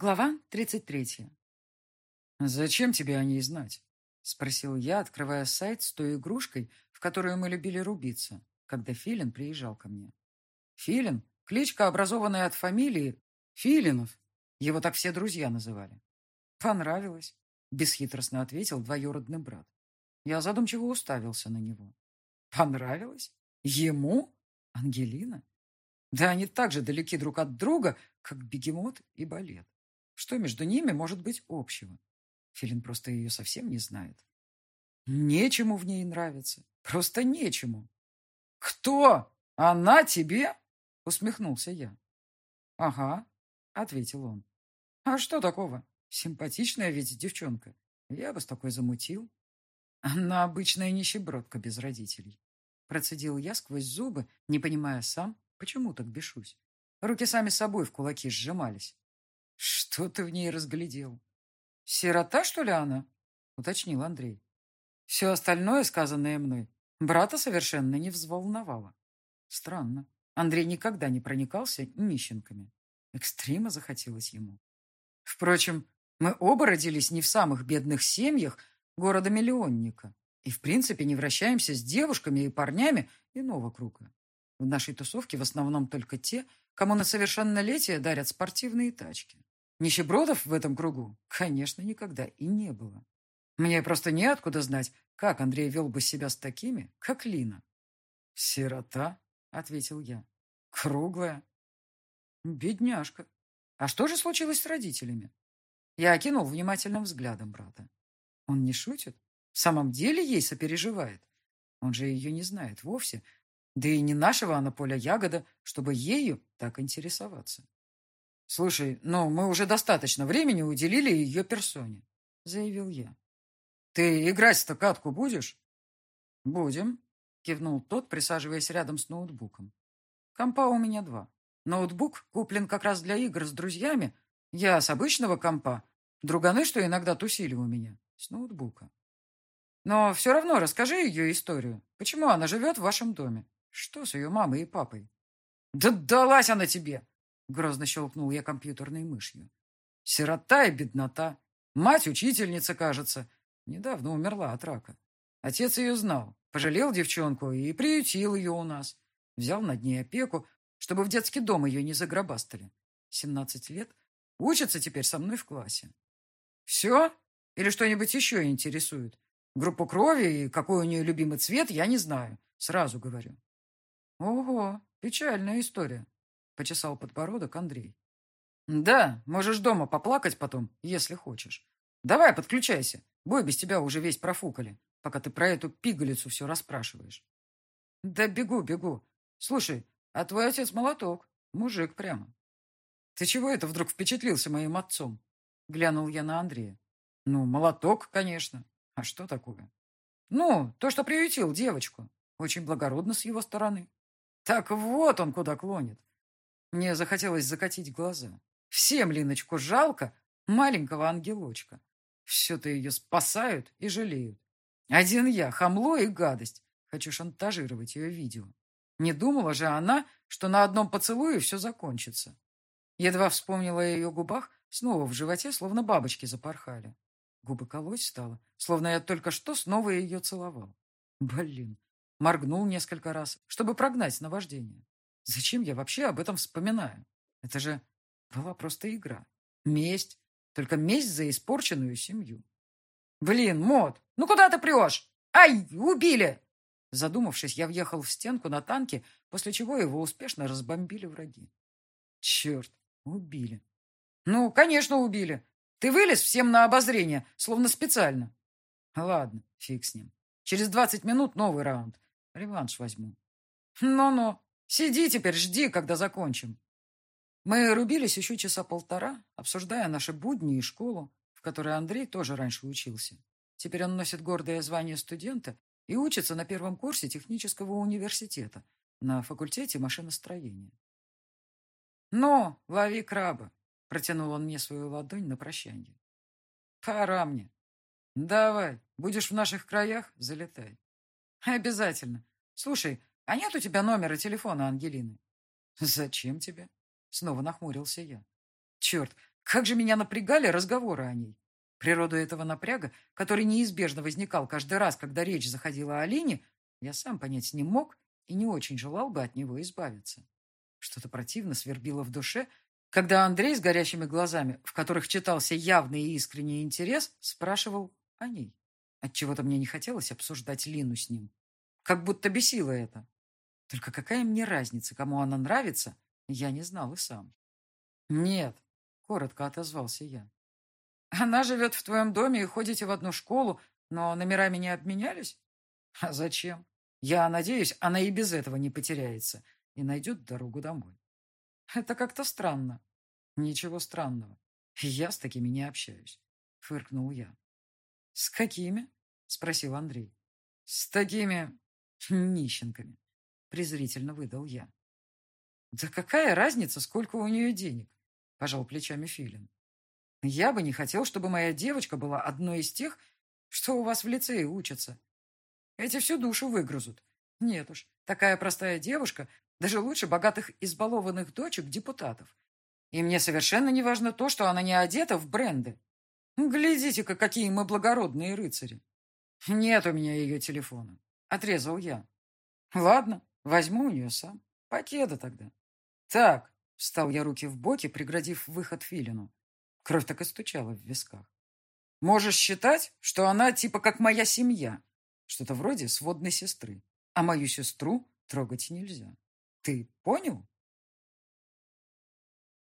Глава 33. «Зачем тебе о ней знать?» — спросил я, открывая сайт с той игрушкой, в которую мы любили рубиться, когда Филин приезжал ко мне. Филин — кличка, образованная от фамилии Филинов. Его так все друзья называли. «Понравилось», — бесхитростно ответил двоюродный брат. Я задумчиво уставился на него. «Понравилось? Ему? Ангелина? Да они так же далеки друг от друга, как бегемот и балет. Что между ними может быть общего? Филин просто ее совсем не знает. Нечему в ней нравится. Просто нечему. «Кто? Она тебе?» — усмехнулся я. «Ага», — ответил он. «А что такого? Симпатичная ведь девчонка. Я бы с такой замутил». Она обычная нищебродка без родителей. Процедил я сквозь зубы, не понимая сам, почему так бешусь. Руки сами собой в кулаки сжимались. Что ты в ней разглядел? Сирота, что ли, она? Уточнил Андрей. Все остальное, сказанное мной, брата совершенно не взволновало. Странно. Андрей никогда не проникался нищенками. Экстрима захотелось ему. Впрочем, мы оба родились не в самых бедных семьях города-миллионника и, в принципе, не вращаемся с девушками и парнями иного круга. В нашей тусовке в основном только те, кому на совершеннолетие дарят спортивные тачки. Нищебродов в этом кругу, конечно, никогда и не было. Мне просто неоткуда знать, как Андрей вел бы себя с такими, как Лина. «Сирота», — ответил я. «Круглая». «Бедняжка. А что же случилось с родителями?» Я окинул внимательным взглядом брата. Он не шутит? В самом деле ей сопереживает? Он же ее не знает вовсе. Да и не нашего она поля ягода, чтобы ею так интересоваться. «Слушай, ну, мы уже достаточно времени уделили ее персоне», — заявил я. «Ты играть-то катку будешь?» «Будем», — кивнул тот, присаживаясь рядом с ноутбуком. «Компа у меня два. Ноутбук куплен как раз для игр с друзьями. Я с обычного компа. Друганы, что иногда тусили у меня, с ноутбука. Но все равно расскажи ее историю. Почему она живет в вашем доме? Что с ее мамой и папой?» «Да далась она тебе!» Грозно щелкнул я компьютерной мышью. Сирота и беднота. Мать учительница, кажется. Недавно умерла от рака. Отец ее знал. Пожалел девчонку и приютил ее у нас. Взял над ней опеку, чтобы в детский дом ее не загробастали. Семнадцать лет. Учится теперь со мной в классе. Все? Или что-нибудь еще интересует? Группу крови и какой у нее любимый цвет, я не знаю. Сразу говорю. Ого, печальная история почесал подбородок Андрей. «Да, можешь дома поплакать потом, если хочешь. Давай, подключайся. Бой без тебя уже весь профукали, пока ты про эту пигалицу все расспрашиваешь». «Да бегу, бегу. Слушай, а твой отец молоток. Мужик прямо». «Ты чего это вдруг впечатлился моим отцом?» Глянул я на Андрея. «Ну, молоток, конечно. А что такое?» «Ну, то, что приютил девочку. Очень благородно с его стороны». «Так вот он куда клонит. Мне захотелось закатить глаза. Всем Линочку жалко, маленького ангелочка. Все-то ее спасают и жалеют. Один я, хамло и гадость. Хочу шантажировать ее видео. Не думала же она, что на одном поцелуе все закончится. Едва вспомнила о ее губах, снова в животе, словно бабочки запорхали. Губы колоть стало, словно я только что снова ее целовал. Блин, моргнул несколько раз, чтобы прогнать наваждение. Зачем я вообще об этом вспоминаю? Это же была просто игра. Месть. Только месть за испорченную семью. Блин, Мот, ну куда ты прешь? Ай, убили! Задумавшись, я въехал в стенку на танке, после чего его успешно разбомбили враги. Черт, убили. Ну, конечно, убили. Ты вылез всем на обозрение, словно специально. Ладно, фиг с ним. Через двадцать минут новый раунд. Реванш возьму. Ну-ну. Сиди теперь, жди, когда закончим. Мы рубились еще часа полтора, обсуждая наши будни и школу, в которой Андрей тоже раньше учился. Теперь он носит гордое звание студента и учится на первом курсе технического университета на факультете машиностроения. «Ну, лови краба!» — протянул он мне свою ладонь на прощанье. «Пора мне. Давай, будешь в наших краях, залетай». «Обязательно. Слушай, а нет у тебя номера телефона Ангелины? Зачем тебе? Снова нахмурился я. Черт, Как же меня напрягали разговоры о ней. Природу этого напряга, который неизбежно возникал каждый раз, когда речь заходила о Алине, я сам понять не мог и не очень желал бы от него избавиться. Что-то противно свербило в душе, когда Андрей с горящими глазами, в которых читался явный и искренний интерес, спрашивал о ней. Отчего-то мне не хотелось обсуждать Лину с ним. Как будто бесило это. Только какая мне разница, кому она нравится, я не знал и сам. «Нет», — коротко отозвался я. «Она живет в твоем доме и ходите в одну школу, но номерами не обменялись? А зачем? Я надеюсь, она и без этого не потеряется и найдет дорогу домой. Это как-то странно. Ничего странного. Я с такими не общаюсь, фыркнул я. С какими? Спросил Андрей. С такими нищенками, презрительно выдал я. Да какая разница, сколько у нее денег? Пожал плечами Филин. Я бы не хотел, чтобы моя девочка была одной из тех, что у вас в лицее учатся. Эти всю душу выгрызут. Нет уж, такая простая девушка даже лучше богатых избалованных дочек депутатов. И мне совершенно не важно то, что она не одета в бренды. Глядите-ка, какие мы благородные рыцари. Нет у меня ее телефона. Отрезал я. Ладно, возьму у нее сам. Покеда тогда. Так, встал я руки в боки, преградив выход Филину. Кровь так и стучала в висках. Можешь считать, что она типа как моя семья. Что-то вроде сводной сестры. А мою сестру трогать нельзя. Ты понял?